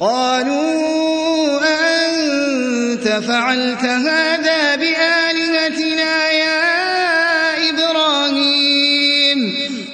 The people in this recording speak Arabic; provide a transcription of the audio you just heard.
قالوا أنت فعلت هذا بآلهتنا؟